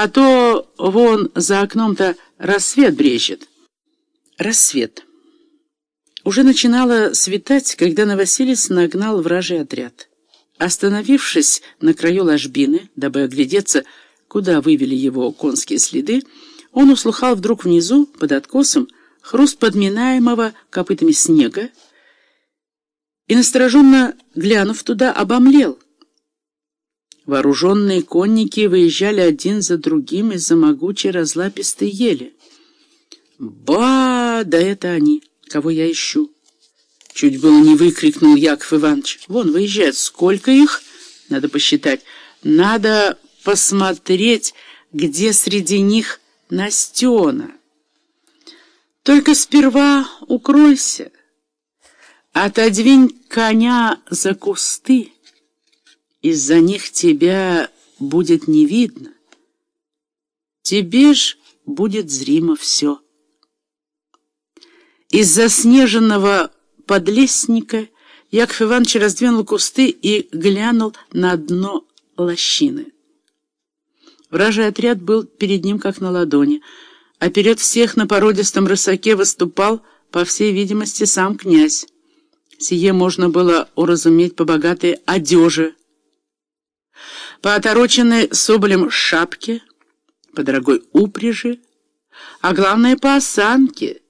А то вон за окном-то рассвет брежет. Рассвет. Уже начинало светать, когда Новосилец нагнал вражий отряд. Остановившись на краю ложбины, дабы оглядеться, куда вывели его конские следы, он услыхал вдруг внизу, под откосом, хруст подминаемого копытами снега и, настороженно глянув туда, обомлел. Вооруженные конники выезжали один за другим из-за могучей разлапистой ели. «Ба! Да это они, кого я ищу!» Чуть было не выкрикнул Яков Иванович. «Вон, выезжают. Сколько их?» «Надо посчитать. Надо посмотреть, где среди них Настена. Только сперва укройся, отодвинь коня за кусты, из-за них тебя будет не видно. Тебе ж будет зримо все. Из заснеженного подлестника Яков Иванович раздвинул кусты и глянул на дно лощины. Вражий отряд был перед ним как на ладони, а перед всех на породистом рысаке выступал, по всей видимости, сам князь. Сие можно было уразуметь по богатой одежи, по отороченной соболем шапке, по дорогой упряжи, а главное по осанке,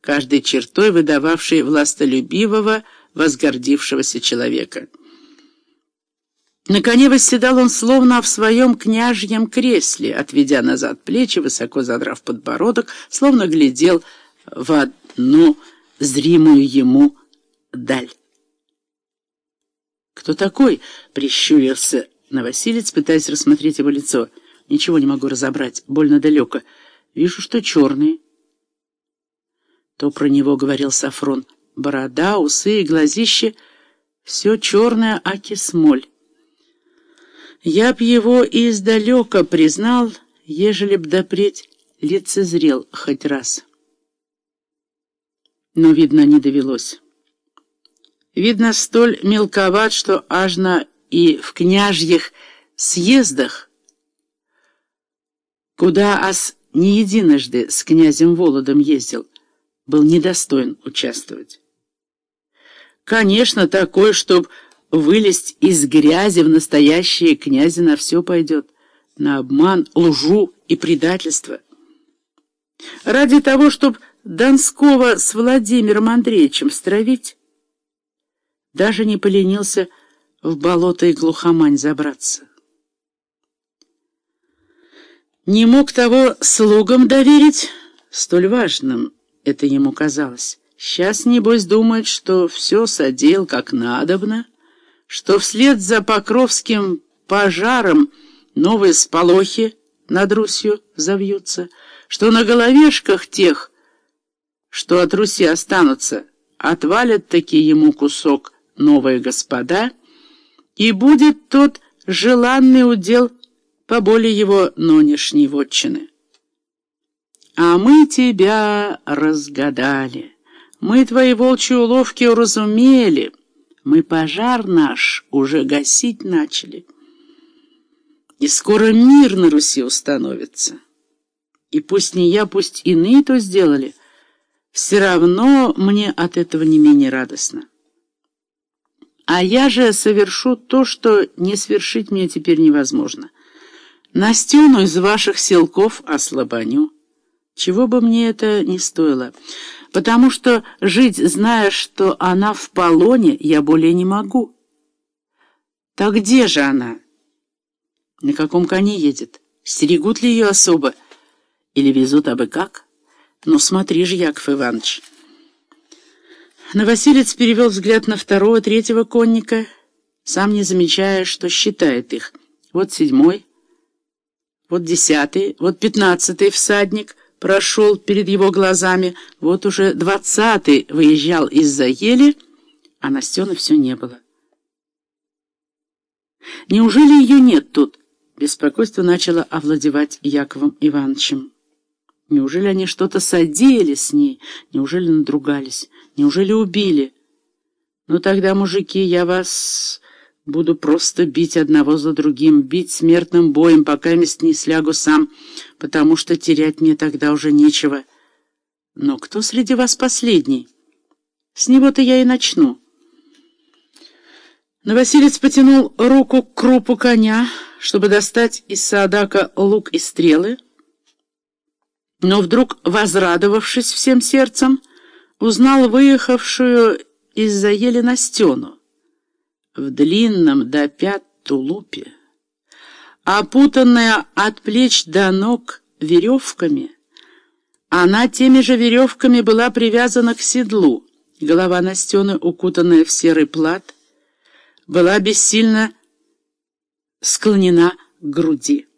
каждой чертой выдававшей властолюбивого, возгордившегося человека. На коне восседал он словно в своем княжьем кресле, отведя назад плечи, высоко задрав подбородок, словно глядел в одну зримую ему даль. «Кто такой?» — прищурился Новосилец, пытаясь рассмотреть его лицо. «Ничего не могу разобрать, больно далеко. Вижу, что черный». То про него говорил Сафрон. Борода, усы и глазище — все черное, аки смоль. Я б его и издалека признал, ежели б допреть лицезрел хоть раз. Но, видно, не довелось. Видно, столь мелковат, что аж на и в княжьих съездах, куда ас не единожды с князем Володом ездил, был недостоин участвовать. Конечно, такой, чтоб вылезть из грязи в настоящее князя на все пойдет, на обман, лжу и предательство. Ради того, чтобы Донского с Владимиром Андреевичем стравить, даже не поленился в болото и глухомань забраться. Не мог того слугам доверить, столь важным это ему казалось. Сейчас, небось, думает, что все содел как надобно, что вслед за Покровским пожаром новые сполохи над Русью завьются, что на головешках тех, что от Руси останутся, отвалят таки ему кусок новые господа, и будет тот желанный удел по более его нынешней вотчины. А мы тебя разгадали, мы твои волчьи уловки уразумели, мы пожар наш уже гасить начали. И скоро мир на Руси установится. И пусть не я, пусть иные то сделали, все равно мне от этого не менее радостно. А я же совершу то, что не свершить мне теперь невозможно. Настену из ваших селков ослабоню. Чего бы мне это ни стоило потому что жить, зная, что она в полоне, я более не могу. Так где же она? На каком коне едет? Стерегут ли ее особо? Или везут абы как? Ну, смотри же, Яков Иванович. Новосилец перевел взгляд на второго, третьего конника, сам не замечая, что считает их. Вот седьмой, вот десятый, вот пятнадцатый всадник — прошел перед его глазами. Вот уже двадцатый выезжал из-за ели, а Настены все не было. Неужели ее нет тут? Беспокойство начало овладевать Яковом Ивановичем. Неужели они что-то содеяли с ней? Неужели надругались? Неужели убили? Ну тогда, мужики, я вас Буду просто бить одного за другим, бить смертным боем, пока мест не слягу сам, потому что терять мне тогда уже нечего. Но кто среди вас последний? С него-то я и начну. Новосилец потянул руку к крупу коня, чтобы достать из Саадака лук и стрелы, но вдруг, возрадовавшись всем сердцем, узнал выехавшую из-за ели Настену в длинном до пят тулупе, опутанная от плеч до ног веревками. Она теми же веревками была привязана к седлу. Голова Настены, укутанная в серый плат, была бессильно склонена к груди.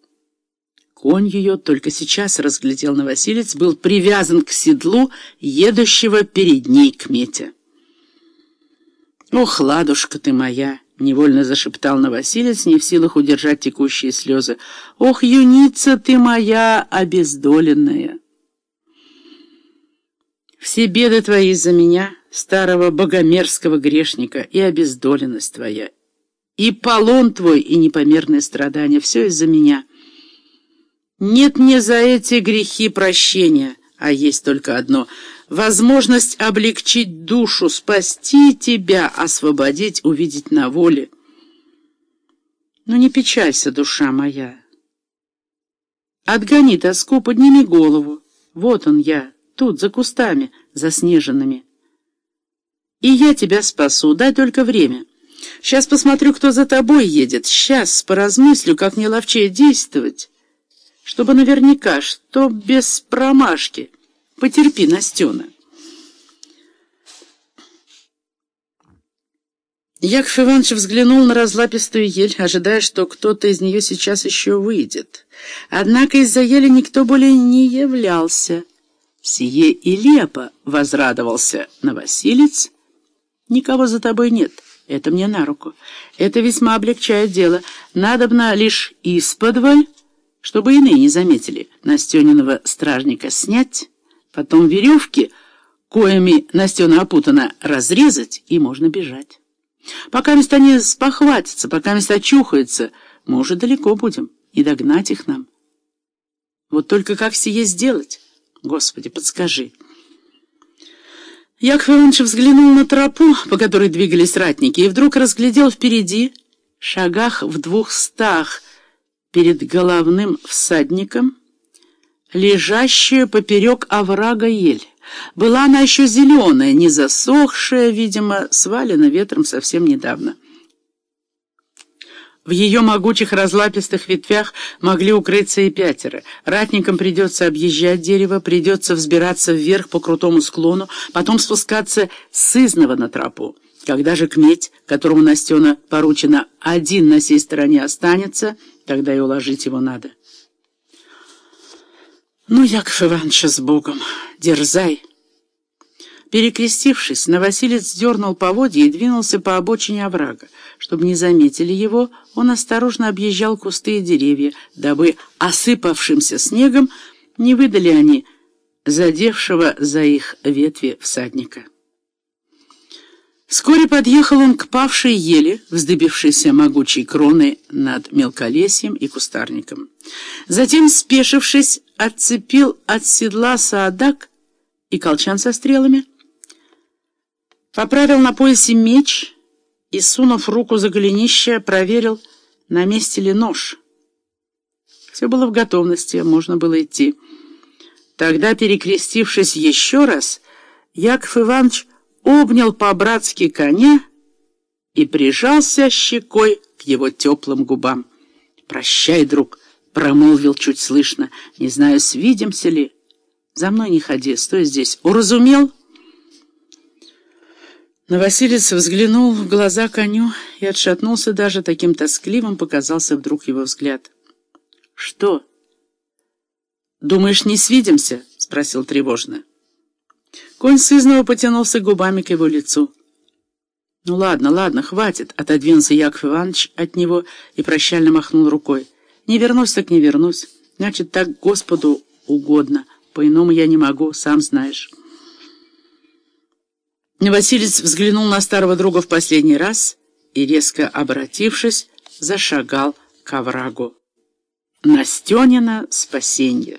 Конь ее, только сейчас разглядел Новосилец, был привязан к седлу, едущего перед ней к мете. «Ох, ладушка ты моя!» — невольно зашептал Новосилец, не в силах удержать текущие слезы. «Ох, юница ты моя обездоленная!» «Все беды твои из-за меня, старого богомерзкого грешника, и обездоленность твоя, и полон твой, и непомерные страдания — все из-за меня. Нет мне за эти грехи прощения, а есть только одно — возможность облегчить душу, спасти тебя, освободить, увидеть на воле. Но не печалься, душа моя. Отгони тоску, подними голову. Вот он я, тут, за кустами, заснеженными. И я тебя спасу, дай только время. Сейчас посмотрю, кто за тобой едет. Сейчас поразмыслю, как мне ловчее действовать, чтобы наверняка, что без промашки». Потерпи, Настена. Яков Иванович взглянул на разлапистую ель, ожидая, что кто-то из нее сейчас еще выйдет. Однако из-за ели никто более не являлся. «Сие и лепо!» — возрадовался Новосилец. «Никого за тобой нет. Это мне на руку. Это весьма облегчает дело. Надобно лишь исподволь, чтобы иные не заметили, Настениного стражника снять» Потом веревки, коями Настена опутана, разрезать, и можно бежать. Пока места не спохватятся, пока места очухаются, мы уже далеко будем, и догнать их нам. Вот только как сие сделать? Господи, подскажи. Яков Иванович взглянул на тропу, по которой двигались ратники, и вдруг разглядел впереди, шагах в двухстах, перед головным всадником, лежащую поперек оврага ель. Была она еще зеленая, не засохшая, видимо, свалена ветром совсем недавно. В ее могучих разлапистых ветвях могли укрыться и пятеро. Ратникам придется объезжать дерево, придется взбираться вверх по крутому склону, потом спускаться с изного на тропу. Когда же кметь, которому Настена поручена, один на сей стороне останется, тогда и уложить его надо. «Ну, Яков Иванович, с Богом, дерзай!» Перекрестившись, Новосилец дернул поводья и двинулся по обочине оврага. Чтобы не заметили его, он осторожно объезжал кусты и деревья, дабы осыпавшимся снегом не выдали они задевшего за их ветви всадника. Вскоре подъехал он к павшей еле, вздыбившейся могучей кроной над мелколесьем и кустарником. Затем, спешившись, отцепил от седла саадак и колчан со стрелами, поправил на поясе меч и, сунув руку за голенище, проверил, на месте ли нож. Все было в готовности, можно было идти. Тогда, перекрестившись еще раз, Яков Иванович обнял по-братски коня и прижался щекой к его теплым губам. «Прощай, друг», — промолвил чуть слышно, — «не знаю, свидимся ли. За мной не ходи, стой здесь. Уразумел?» Новосилец взглянул в глаза коню и отшатнулся даже, таким тоскливым показался вдруг его взгляд. «Что?» «Думаешь, не свидимся?» — спросил тревожно. Конь сызново потянулся губами к его лицу. «Ну ладно, ладно, хватит», — отодвинулся Яков Иванович от него и прощально махнул рукой. «Не вернусь, так не вернусь. Значит, так Господу угодно. По-иному я не могу, сам знаешь». Василец взглянул на старого друга в последний раз и, резко обратившись, зашагал к оврагу. Настенина спасенье.